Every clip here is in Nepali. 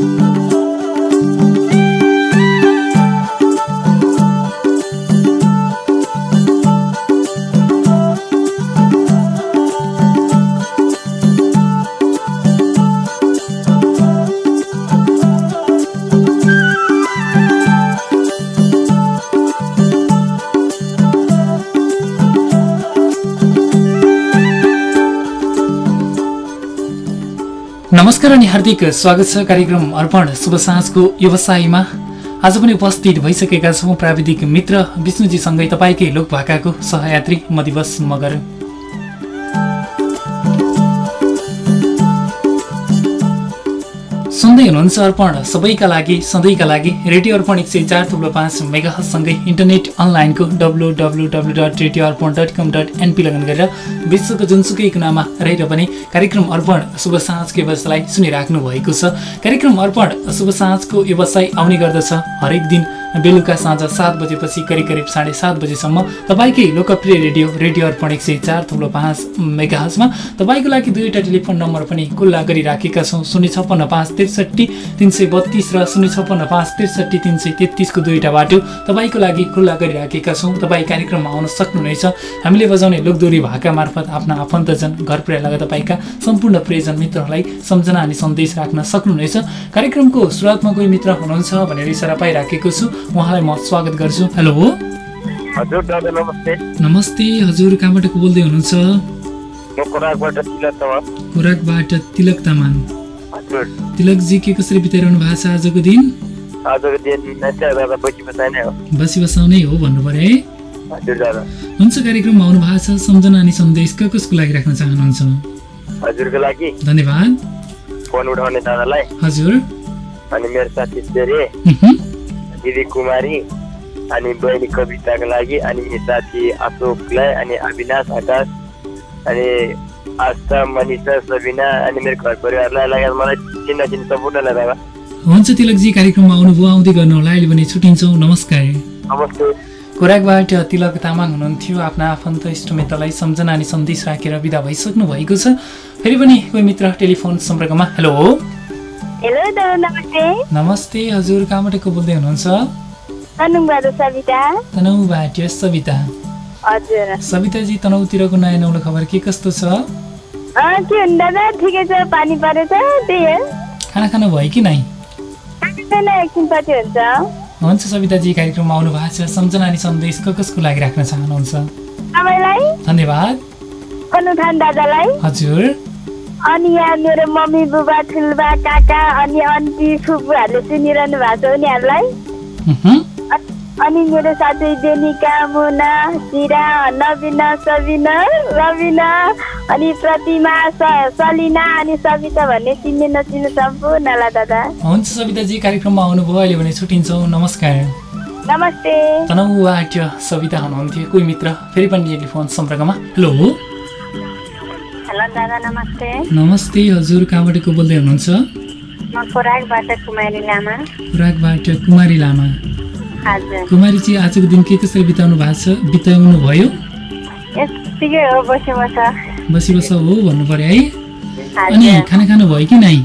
नमस्कार अनि हार्दिक स्वागत छ कार्यक्रम अर्पण शुभ साँझको व्यवसायमा। आज पनि उपस्थित भइसकेका छौँ प्राविधिक मित्र विष्णुजीसँगै तपाईँकै लोकभाकाको सहयात्री म मगर। सुन्दै हुनुहुन्छ अर्पण। सबैका लागि सधैँका लागि रेडियो अर्पण एक सय चार थुप्रो पाँच मेगासँगै इन्टरनेट अनलाइनको W W W dot radio Arpan dot com dot NP लगन गरेर विश्वको जुनसुकै कुनामा रहेर पनि कार्यक्रम अर्पण शुभ साँझको व्यवसायलाई सुनिराख्नु भएको छ। कार्यक्रम अर्पण शुभ साँझको व्यवसाय आउने गर्दछ हरेक दिन बेलुका साँझ सात बजेपछि करिब करिब साढे सात बजेसम्म तपाईँकै लोकप्रिय रेडियो रेडियो अर्पण एक सय चार थुप्रो पाँच मेगाहजमा तपाईँको लागि दुईवटा टेलिफोन नम्बर पनि खुल्ला गरिराखेका छौँ। शून्य छप्पन्न पाँच त्रिसठी तिन सय बत्तिस र शून्य छप्पन्न पाँच त्रिसठी तिन सय तेत्तिसको दुईवटा बाटो तपाईँको लागि खुल्ला गरिराखेका छौँ। तपाईँ कार्यक्रममा आउन सक्नुहुनेछ। हामीले बजाउने लोकदोरी भाका मार्फत आफ्ना आफन्तजन घर पुर्याएर तपाईँका सम्पूर्ण प्रियजन मित्रहरूलाई सम्झना अनि सन्देश राख्न सक्नुहुनेछ। कार्यक्रमको सुरुवातमा कोही मित्र हुनुहुन्छ भनेर इसारा पाइराखेको छु। उहाँलाई म स्वागत गर्छु। हेलो। हजुर दादा नमस्ते। नमस्ते हजुर कहाँबाट बोल्दै हुनुहुन्छ? खोराकबाट तिलक तमाङ। तिलकजी के कसरी बिताइरहनु भएको छ आजको दिन? बसी बसाउनै हो भन्नु पर्यो है? हुन्छ कार्यक्रममा आउनु भएको छ। सम्झना अनि सन्देश क कसको लागि राख्न चाहनुहुन्छ? हजुरको लागि। धन्यवाद। फोन उठाउने दादालाई। हजुर। अनि मेरो साथी दिदी कुमारी अनि बहिनी कविताको लागि अनि साथी अशोकलाई अनि अविनाश आकाश अनि आस्था मनिषा सबिना अनि मेरो घर परिवारलाई लगायत मलाई चिन्न चिन्न सम्पूर्णलाई दादा हुन्छ तिलकजी कार्यक्रममा आउनुभयो आउँदै गर्नु होला अहिले भने छुट्टिन्छौँ नमस्कार। नमस्ते। खोराकबाट तिलक तामाङ हुनुहुन्थ्यो आफ्ना आफन्त इष्टमित्रलाई सम्झना अनि सन्देश राखेर विदा भइसक्नु भएको छ। फेरि पनि कोही मित्र टेलिफोन सम्पर्कमा हेलो। हेलो दादा नमस्ते। नमस्ते हजुर कहाँबाट को बोल्दै हुनुहुन्छ? सविता। तनहुबाट सविता। हजुर। सविताजी तनहुतिरको नयाँ नौलो खबर के कस्तो छ? अँ, के हुनु दादा? ठिकै छ पानी परेछ त्यही हो। खाना खानु भयो कि नै? खाना एकछिन पछि हुन्छ। हुन्छ सविताजी कार्यक्रममा आउनु भएको छ। सम्झना अनि सन्देश क कसको लागि राख्न चाहनुहुन्छ? तपाईँलाई। धन्यवाद। दादालाई। हजुर। अनि यहाँ मेरो मम्मी बुबा ठुल्बा काका अनि आन्टी फुपूहरूले सुनिरहनु भएको छ उनीहरूलाई। अनि मेरो साथी बेनिका मुना सिरा नबिना सबिना रबिना अनि प्रतिमा सलिना अनि सविता भन्ने चिन्ने नचिन्ने सम्पूर्णलाई दादा। हुन्छ सविताजी कार्यक्रममा आउनुभयो अहिले भने छुट्टिन्छौँ नमस्कार। नमस्ते। तनहुबाट सविता हुनुहुन्थ्यो। कोही मित्र फेरि पनि टेलिफोन सम्पर्कमा। हेलो। हेलो दादा नमस्ते नमस्ते हजुर कहाँबाट को बोल्दै हुनुहुन्छ? म खोराकबाट कुमारी लामा। खुराकबाट कुमारी लामा। हजुर। कुमारीजी आजको दिन के कसरी बिताउनु भएको छ बिताउनु भयो हो बसे बस बसी बस हो भन्नु पर्यो है। अनि खाना खानु भयो कि नै।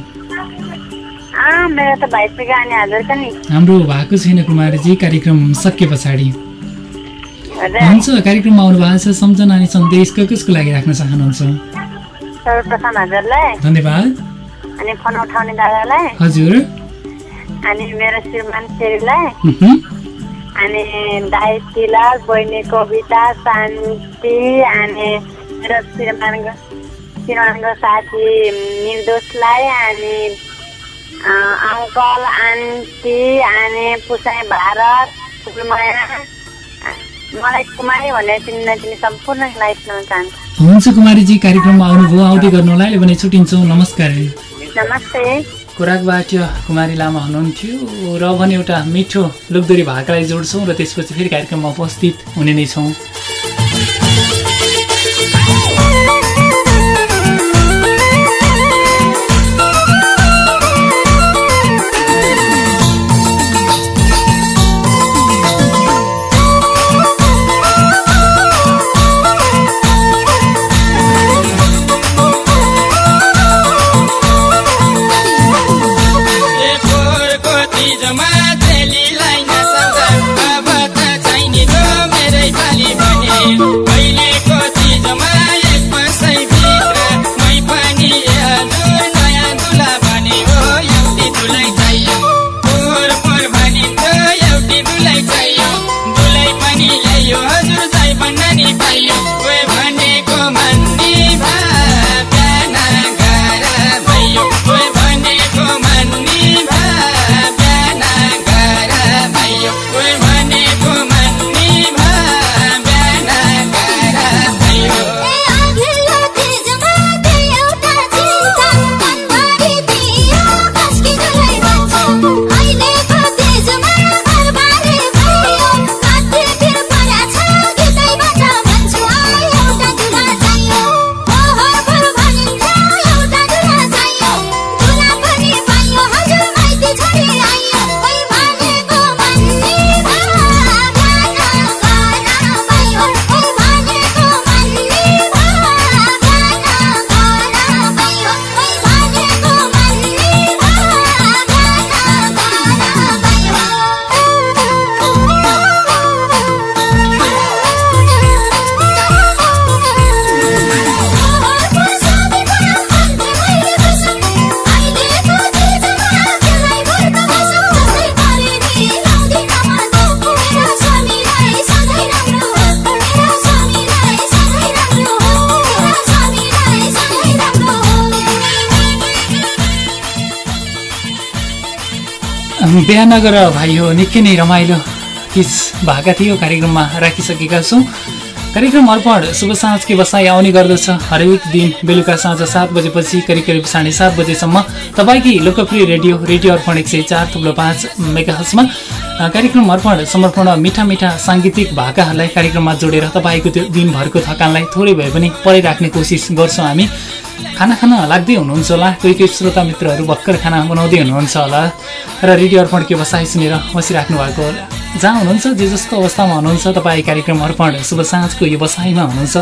हाम्रो भएको छैन कुमारीजी कार्यक्रम सके पछाडि। हुन्छ कार्यक्रममा आउनु भएको छ सम्झना अनि सन्देश कसको लागि राख्न चाहनुहुन्छ? सर्वप्रथम हजुरलाई। धन्यवाद। अनि फोन उठाउने दादालाई। हजुर। अनि मेरो श्रीमान श्रीलाई। अनि दाई तिलक बहिनी कविता शान्ति अनि मेरो श्रीमानको श्रीमानको साथी निर्दोषलाई अनि अङ्कल आन्टी अनि पुसाई भारत सुकुमाया मलाई कुमारी भनेर चिन्न चिन्ने सम्पूर्णलाई सुनाउन चाहन्छु हुन्छ कुमारीजी कार्यक्रममा आउनुभयो आउँदै गर्नु होला अहिले भने छुट्टिन्छौँ। नमस्कार। नमस्ते। खोराकबाट कुमारी लामा हुनुहुन्थ्यो र भने एउटा मिठो लोकदोरी भाकालाई जोड्छौँ र त्यसपछि फेरि कार्यक्रममा उपस्थित हुने नै छौँ। You. बिहानगर भाइ हो निकै नै रमाइलो। किस भएका थियो कार्यक्रममा राखिसकेका छौँ। कार्यक्रम अर्पण शुभ साँझकी बसाइ आउने गर्दछ। हरेक दिन बेलुका साँझ सात बजेपछि करिब करिब साढे सात बजेसम्म तपाईँकै लोकप्रिय रेडियो रेडियो अर्पण एक सय चार थुप्रो पाँच मेगाहसमा कार्यक्रम अर्पण समर्पण मिठा मिठा साङ्गीतिक भाकाहरूलाई कार्यक्रममा जोडेर तपाईँको त्यो दिनभरको थकानलाई थोरै भए पनि पढाइराख्ने कोसिस गर्छौँ हामी। खाना खान लाग्दै हुनुहुन्छ होला। कोही कोही श्रोता मित्रहरू भर्खर खाना बनाउँदै हुनुहुन्छ होला। र रेडियो अर्पण के बसाइ सुनेर बसिराख्नु भएको जहाँ हुनुहुन्छ जे जस्तो अवस्थामा हुनुहुन्छ तपाईँ कार्यक्रम अर्पण शुभ साँझको यो बसाइमा हुनुहुन्छ।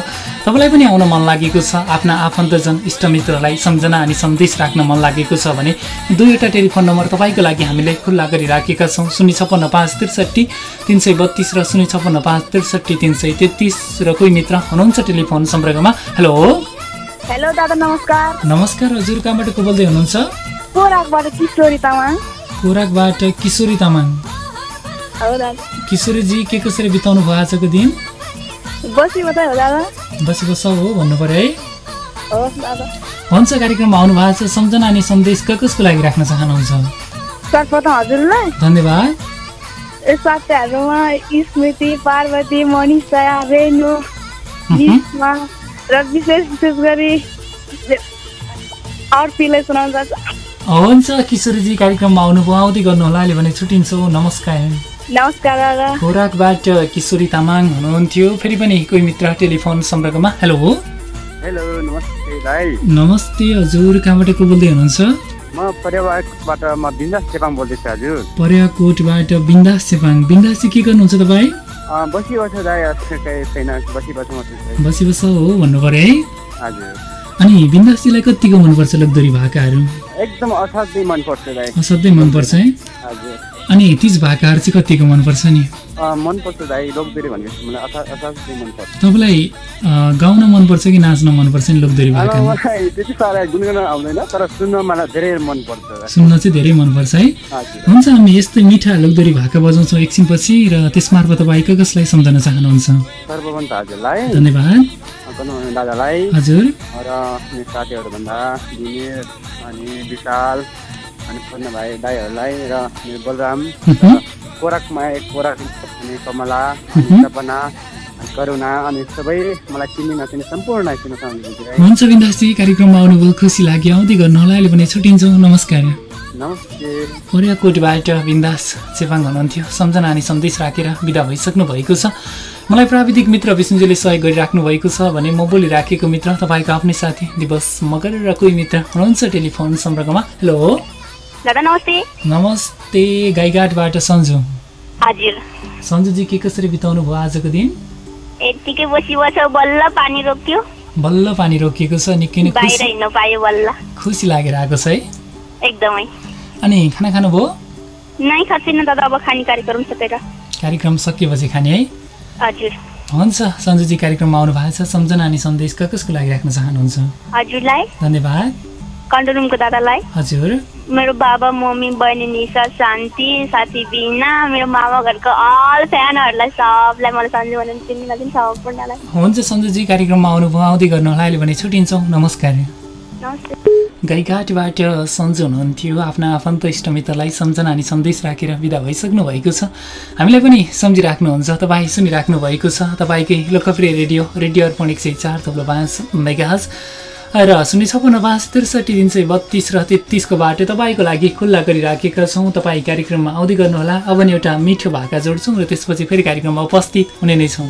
तपाईँलाई पनि आउन मन लागेको छ। आफ्ना आफन्तजन इष्टमित्रलाई सम्झना अनि सन्देश राख्न मन लागेको छ भने दुईवटा टेलिफोन नम्बर तपाईँको लागि हामीले खुल्ला गरिराखेका छौँ। शून्य छप्पन्न पाँच त्रिसठी तिन सय बत्तिस र शून्य छप्पन्न पाँच त्रिसठी तिन सय तेत्तिस र कोही मित्र हुनुहुन्छ टेलिफोन सम्पर्कमा? हेलो? हेलो दादा नमस्कार। नमस्कार हजुर कहाँबाट को बोल्दै हुनुहुन्छ? कोराकबाट किशोरी तामाङ। खोराकबाट किशोरी तामाङ। किशोरीजी के कसरी बिताउनु भयो आजको दिन? बसी मात्रै हो दादा। बसी बस हो भन्नु पऱ्यो है। हुन्छ कार्यक्रममा आउनु भएको छ। सम्झना अनि सन्देश क कसको लागि राख्न चाहनुहुन्छ? सर्वप्रथम हजुरलाई। धन्यवाद। साथीहरूमा स्मृति पार्वती मनिषा रेणु र विशेष विशेष गरी अर्पीलाई सुनाउनु चाहन्छु हुन्छ किशोरीजी कार्यक्रममा आउनुभयो आउँदै गर्नुहोला। अहिले भने छुट्टिन्छौँ। नमस्कार। नमस्कार दादा खोराकबाट किशोरी तामाङ हुनुहुन्थ्यो। फेरि पनि कोही मित्र टेलिफोन सम्पर्कमा। हेलो। हेलो नमस्ते भाइ। नमस्ते हजुर। कहाँबाट को बोल्दै हुनुहुन्छ? म पर्यावारबाट म बिन्दास चेपाङ बोल्दैछु हजुर। पर्याकोटबाट बिन्दास चेपाङ बिन्दास चाहिँ के गर्नुहुन्छ तपाईँ अँ, बसिबस्छु दाइ केही छैन बसिबस्छु म बसी बस हो भन्नु पऱ्यो है। हजुर। अनि बिन्दासजीलाई कतिको मनपर्छ लोकदोरी भाकाहरू? एकदम असाध्यै मनपर्छ असाध्यै मनपर्छ है? अनि तिज भाकाहरू चाहिँ कतिको मनपर्छ नि? मनपर्छ दाइ लोकदोरी भनेपछि मलाई असा असाध्यै मनपर्छ। तपाईँलाई गाउन मनपर्छ कि नाच्न मनपर्छ नि लोकदोरी भाका मलाई त्यति साह्रो गुनगुन आउँदैन तर सुन्न मलाई धेरै मनपर्छ। सुन्न चाहिँ धेरै मनपर्छ है? हुन्छ हामी यस्तै मिठा लोकदोरी भाका बजाउँछौँ एकछिनपछि र त्यसमार्फत तपाईँ कसलाई सम्झन चाहनुहुन्छ? सर्वप्रथम त हजुरलाई। धन्यवाद। कनु दादालाई हजुर। र मेरो साथीहरूभन्दा विनिर अनि विशाल अनि पूर्ण भाइ दाईहरूलाई र मेरो बलराम। कोराकमा एक कोराक अनि कमला सपना करुणा अनि सबै मलाई चिन्ने नचिने सम्पूर्ण हुन्छ बिन्दासजी कार्यक्रममा आउनुभयो। खुसी लाग्यो। आउँदै गर्नुहोला। अहिले भने छुट्टिन्छौँ। नमस्कार। नमस्ते। कोरियाकोटबाट बिन्दास चेपाङ हुनुहुन्थ्यो। सम्झना अनि सन्देश राखेर विदा भइसक्नु भएको छ। मलाई प्राविधिक मित्र विष्णुजीले सहयोग गरिराख्नु भएको छ भने म बोलिराखेको मित्र तपाईँको आफ्नै साथी दिवस मगर र कोही मित्र हुनुहुन्छ टेलिफोन सम्पर्कमा। हेलो। नमस्ते। नमस्ते गाईघाटबाट सन्जु। हजुर। सन्जुजी के कसरी बिताउनु भयो आजको दिन? यत्तिकै बसी बस्यो बल्ल पानी रोक्यो। बल्ल पानी रोकिएको छ निकै नै खुसी लागेर आएको छ है। एकदमै। अनि खाना खानुभयो? नै खर्चिन दादा अब खाने कार्यक्रम सकेर कार्यक्रम सकिएपछि खाने है? हजुर। हुन्छ सन्जुजी कार्यक्रममा आउनु भएको छ। सम्झना अनि सन्देश कसको लागि राख्न चाहनुहुन्छ? हजुरलाई। धन्यवाद। कन्ट्रोल रुमको दादालाई। हजुर। मेरो बाबा मम्मी बहिनी निशा शान्ति साथी बिना मेरो मामा घरको अल फ्यानहरूलाई सबलाई मलाई सन्जु भनेर चिन्ने नचिन् सम्पूर्णलाई। हुन्छ सन्जुजी कार्यक्रममा आउनुभयो। आउँदै गर्नुहोला। अहिले भने छुट्टिन्छौँ नमस्कार। गाईघाटबाट सन्जु हुनुहुन्थ्यो। आफ्ना आफन्त इष्टमित्रलाई सम्झना अनि सन्देश राखेर विदा भइसक्नु भएको छ। हामीलाई पनि सम्झिराख्नुहुन्छ। तपाईँ सुनिराख्नु भएको छ। तपाईँकै लोकप्रिय रेडियो रेडियो अर्पण एक सय चार थप्लो पाँच मेगाहज। र शून्य छपन्न पाँच त्रिसठी तिन सय बत्तिस र तेत्तिसको बाटो तपाईँको लागि खुल्ला गरिराखेका छौँ। तपाईँ कार्यक्रममा आउँदै गर्नुहोला। अब नि एउटा मिठो भाका जोड्छौँ र त्यसपछि फेरि कार्यक्रममा उपस्थित हुने नै छौँ।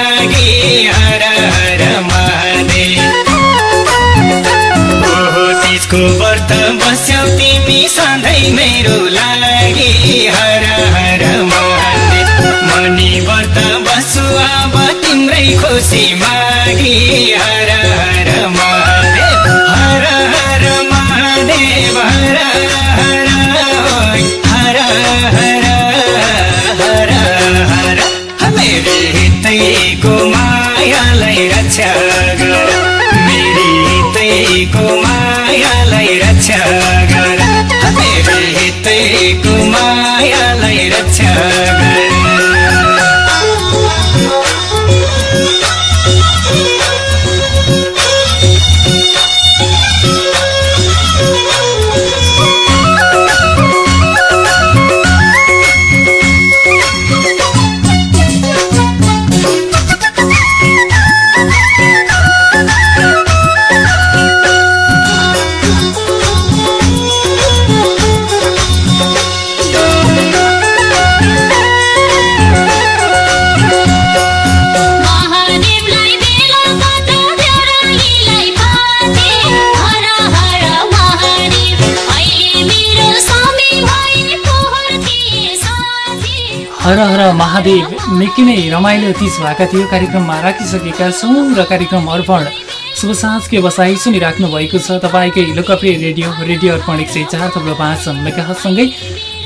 मेरो लागि हर हर महादेव मनी व्रत बसु तिम्रै खुसी मागी हर रमाइलो तिज भएका थियो कार्यक्रममा राखिसकेका छौँ र कार्यक्रम अर्पण शुभ साँझको व्यवसाय सुनिराख्नु भएको छ। तपाईँकै लोकप्रिय रेडियो रेडियो अर्पण एक सय चार थप्लो पाँच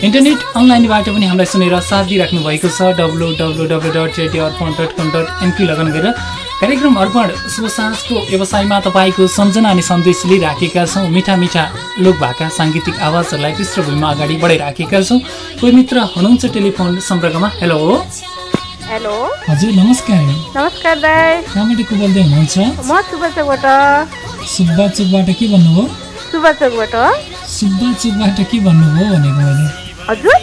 इन्टरनेट अनलाइनबाट पनि हामीलाई सुनेर साथ दिइराख्नु भएको छ। W W W dot radio Arpan dot com dot NP लगन गरेर कार्यक्रम अर्पण शुभ साँझको व्यवसायमा तपाईँको सम्झना अनि सन्देश लिइराखेका छौँ। मिठा मिठा लोक भाका साङ्गीतिक आवाजहरूलाई पृष्ठभूमिमा अगाडि बढाइराखेका छौँ। कोही मित्र हुनुहुन्छ टेलिफोन सम्पर्कमा? हेलो। हेलो। हजुर नमस्कार। नमस्कार दाई। कहाँबाट को बोल्दै हुनुहुन्छ? म सुब्बा चोकबाट सुब्बा चोकबाट के भन्नुभयो? सुब्बा चोकबाट सुब्बा चोकबाट के भन्नुभयो भनेको मैले? हजुर।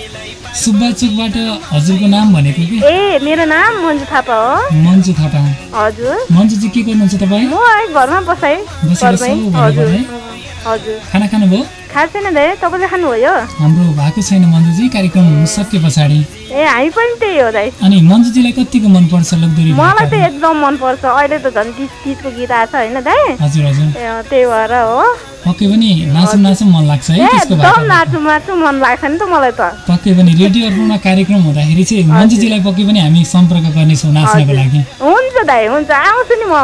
सुब्बा चोकबाट हजुरको नाम भनेको कि? ए मेरो नाम मन्जु थापा हो। मन्जु थापा। हजुर। मन्जु चाहिँ के गर्नुहुन्छ तपाईँ? म घरमा हजुर। भन्नुभयो हजुर। खाना खानुभयो? खाएको छैन दाइ तपाईँले खानुभयो? हाम्रो भएको छैन मन्जुजी कार्यक्रम सके पछाडि। ए हामी पनि त्यही हो दाइ। अनि मन्जुजीलाई कतिको मनपर्छ लोकदोरी मलाई? चाहिँ एकदम मनपर्छ। अहिले त झन् तिज तिजको गीत आएको छ होइन दाइ? हजुर हजुर। त्यही भएर हो। पक्कै पनि नाचौँ नाचौँ मन लाग्छ है त्यसको पक्कै पनि रेडियो अर्पणमा कार्यक्रम हुँदाखेरि चाहिँ मन्जुजीलाई पक्कै पनि हामी सम्पर्क गर्नेछौँ नाच्नको लागि। हुन्छ दाइ हुन्छ। आउँछु नि म।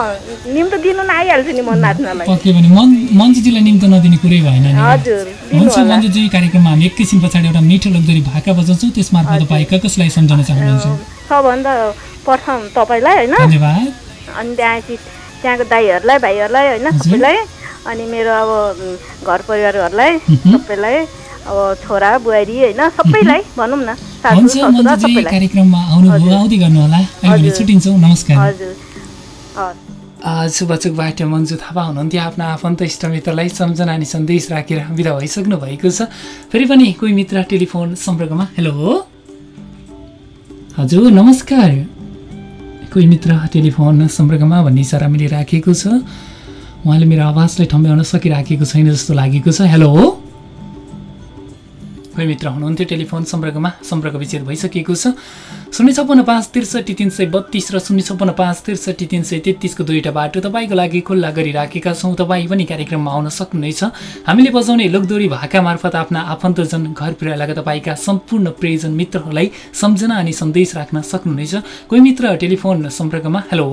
निम्तो दिनु न आइहाल्छु नि म नाच्नलाई। पक्कै पनि मन मन्जुजीलाई निम्तो नदिने कुरै भएन नि। हुन्छ मन्जुजी कार्यक्रममा हामी एकैछिन पछाडि एउटा मिठो लोकदोरी भाका बजाउँछौँ। त्यसमार्फत तपाईँ कसलाई सम्झाउन चाहनुहुन्छ? सबभन्दा प्रथम तपाईँलाई होइन? धन्यवाद। अनि त्यहाँ चाहिँ त्यहाँको दाईहरूलाई भाइहरूलाई होइन। सबैलाई। अनि मेरो अब घर परिवारहरूलाई। सबैलाई अब छोरा बुहारी होइन सबैलाई भनौँ न कार्यक्रममा आउनुभयो। आउँदै अहिले। छुट्टिन्छौँ नमस्कार। हजुर। शुभचुकबाट मन्जु थापा हुनुहुन्थ्यो आफ्ना आफन्त इष्टमित्रलाई सम्झना अनि सन्देश राखेर विदा भइसक्नु भएको छ। फेरि पनि कोही मित्र टेलिफोन सम्पर्कमा हेलो। हजुर नमस्कार। कोही मित्र टेलिफोन सम्पर्कमा भन्ने इसारा मैले राखेको छ। उहाँले मेरो आवाजलाई ठम्ब्याउन सकिराखेको छैन जस्तो लागेको छ। हेलो कोही मित्र हुनुहुन्थ्यो टेलिफोन सम्पर्कमा? सम्पर्क विच्छेद भइसकेको छ। शून्य छप्पन्न पाँच त्रिसठी तिन सय बत्तिस र शून्य छप्पन्न पाँच त्रिसठी तिन सय तेत्तिसको दुईवटा बाटो तपाईँको लागि खुल्ला गरिराखेका छौँ। तपाईँ पनि कार्यक्रममा आउन सक्नुहुनेछ। हामीले बजाउने लोकदोरी भाका मार्फत आफ्ना आफन्तजन घर परिवारलाई तपाईँका सम्पूर्ण प्रियजन मित्रहरूलाई सम्झना अनि सन्देश राख्न सक्नुहुनेछ। कोही मित्र टेलिफोन सम्पर्कमा? Hello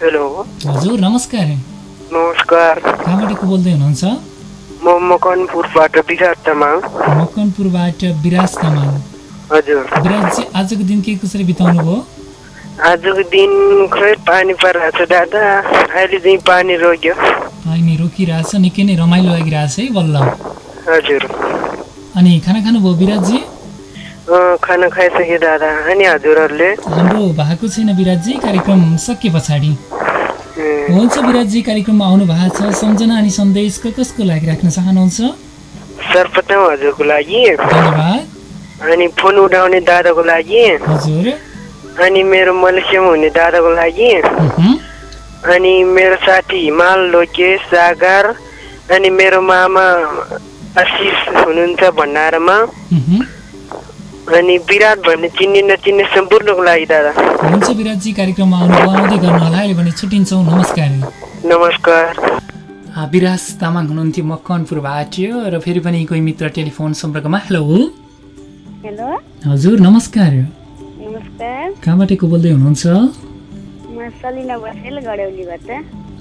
hello. हजुर नमस्कार। नमस्कार। कहाँबाट बोल्दै हुनुहुन्छ? म मकनपुरबाट विराट तामाङ। मकनपुरबाट विराज तामाङ। हजुर। विराजजी आजको दिन के कसरी बिताउनु भयो? आजको दिन खै पानी परिरहेको छ दादा। अहिले चाहिँ पानी रोक्यो। पानी रोकिरहेछ निकै नै रमाइलो लागिरहेछ है बल्ल। हजुर। अनि खाना खानुभयो विराटजी अँ, खाना खाइसकेँ दादा। अनि हजुरहरूले? हाम्रो भएको छैन विराटजी कार्यक्रम सके पछाडि। हुन्छ विराटजी कार्यक्रममा आउनु भएको छ। सम्झना अनि सन्देश कसको लागि राख्न चाहनुहुन्छ? सर्वप्रथम हजुरको लागि। धन्यवाद। अनि फोन उठाउने दादाको लागि। हजुर। अनि मेरो मलेसियामा हुने दादाको लागि। अनि मेरो साथी हिमाल लोकेश सागर अनि मेरो मामा आशिष हुनुहुन्छ भण्डारामा। अनि विराट भन्ने चिन्ने नचिन्ने सम्पूर्णको लागि दादा। हुन्छ विराटजी कार्यक्रममा आउनुभयो आउँदै गर्नु होला। अहिले भने छुट्टिन्छौँ। नमस्कार। नमस्कार। आ, विराज तामाङ हुनुहुन्थ्यो मकनपुरबाट र फेरि पनि कोही मित्र टेलिफोन सम्पर्कमा। हेलो। हेलो। हजुर नमस्कार। नमस्कार। कहाँबाट को बोल्दै हुनुहुन्छ? म सलिना गडौलीबाट।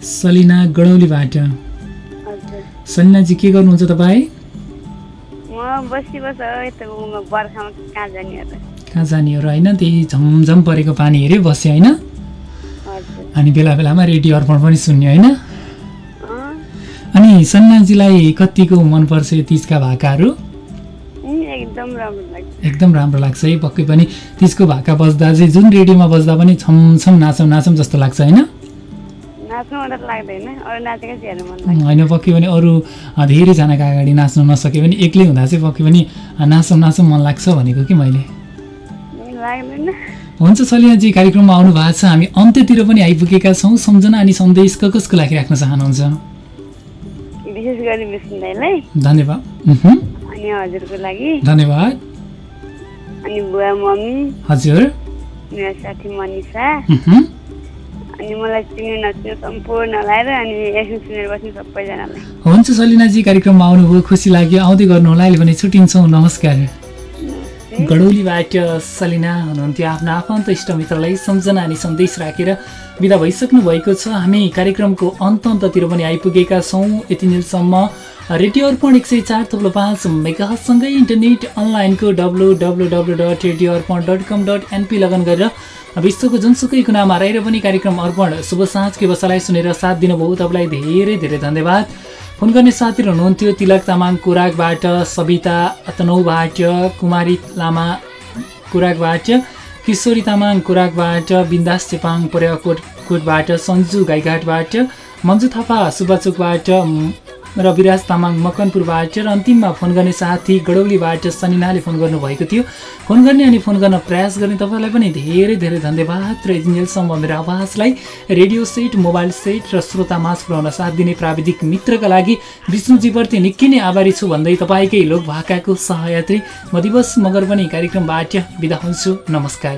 सलिना गडौलीबाट। हजुर। सलिनाजी के गर्नुहुन्छ तपाईँ? म बसी बस यता उमा बर्खामा कहाँ जाने होला कहाँ जाने हो र होइन त्यही झमझम परेको पानी हेऱ्यो बस्यो होइन। अनि बेला बेलामा रेडियो अर्पण पनि सुन्यो होइन। अनि सलिनाजीलाई कतिको मनपर्छ यो तिजका भाकाहरू? उम्, एकदम राम्रो लाग्छ। एकदम राम्रो लाग्छ है पक्कै पनि। तिजको भाका बज्दा चाहिँ जुन रेडियोमा बज्दा पनि छमछम नाचौँ नाचौँ जस्तो लाग्छ होइन। होइन पक्कै पनि अरू धेरैजनाको अगाडि नाच्न नसके पनि एक्लै हुँदा चाहिँ पक्कै पनि नाचौँ नाचौँ मन लाग्छ भनेको कि मैले? हुन्छ सलियाजी कार्यक्रममा आउनु भएको छ। हामी अन्त्यतिर पनि आइपुगेका छौँ। सम्झना अनि सन्देश क कसको लागि राख्न चाहनुहुन्छ? विशेष गरी धन्यवाद। अनि हजुरको लागि। धन्यवाद। अनि बुवा मम्मी। हजुर। मेरो साथी मनिषा। अनि मलाई चिन्ने नचिन्ने सम्पूर्णलाई र अनि एकछिन सुनेर बस्ने सबैजनालाई हुन्छ सलिनाजी कार्यक्रममा आउनुभयो खुसी लाग्यो आउँदै गर्नु होला अहिले भने छुट्टिन्छौँ नमस्कार गडौलीबाट सलिना हुनुहुन्थ्यो आफ्नो आफन्त इष्टमित्रलाई सम्झना अनि सन्देश राखेर विदा भइसक्नु भएको छ हामी कार्यक्रमको अन्त अन्ततिर पनि आइपुगेका छौँ यतिन्जेलसम्म रेडियो अर्पण एक सय चार थप्लो पाँच मेगासँगै इन्टरनेट अनलाइनको W W W dot radio Arpan dot com dot NP लगन गरेर विश्वको जुनसुकै कुनामा रहेर पनि कार्यक्रम अर्पण शुभ साँझको बसालाई सुनेर साथ दिनुभयो। तपाईँलाई धेरै धेरै धन्यवाद। फोन गर्ने साथीहरू हुनुहुन्थ्यो तिलक तामाङ कुराकबाट सविता तनौबाट कुमारी लामा कुराकबाट किशोरी तामाङ कुराकबाट बिन्दास चेपाङ पर्याकोट कोटबाट सन्जु गाईघाटबाट मन्जु थापा सुब्बाचोकबाट र विराज तामाङ मकनपुरबाट र अन्तिममा फोन गर्ने साथी गडौलीबाट सनिनाले फोन गर्नुभएको थियो। फोन गर्ने अनि फोन गर्न प्रयास गर्ने तपाईँलाई पनि धेरै धेरै धन्यवाद र इन्जेलसम्म मेरो आवाजलाई रेडियो सेट मोबाइल सेट र श्रोतामाझ पुर्याउन साथ दिने प्राविधिक मित्रका लागि विष्णुजीप्रति निकै नै आभारी छु भन्दै तपाईँकै लोक भाकाको सहयात्री म दिवस मगर पनि कार्यक्रमबाट बिदा हुन्छु। नमस्कार।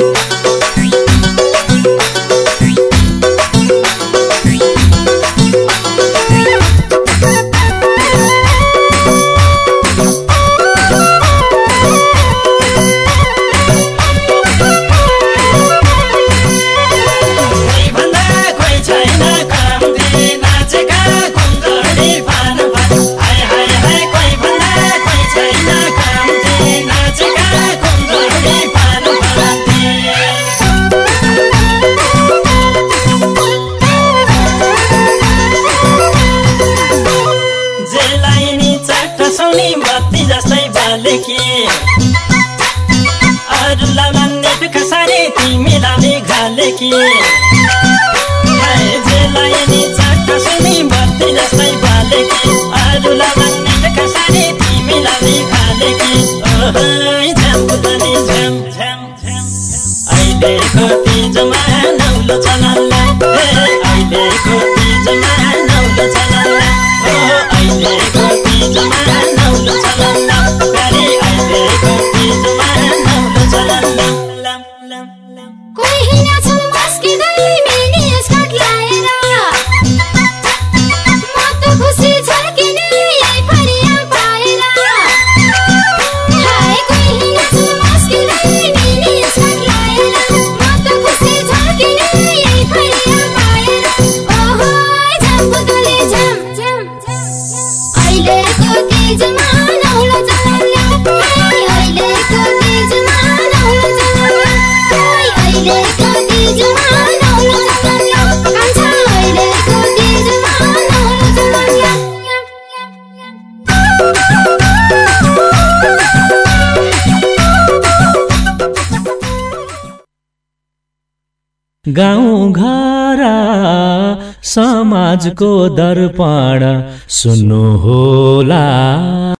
कोही तिमीलाई नै घाले कि। जेलाई नि चाका सुनि बत्ती जस्तै भाले कि। अरूलाई भन्ने कसरी तिमीलाई नै घाले कि। अहिलेको ती जमा नौलो चलालाई समाजको दर्पण सुन्नु होला।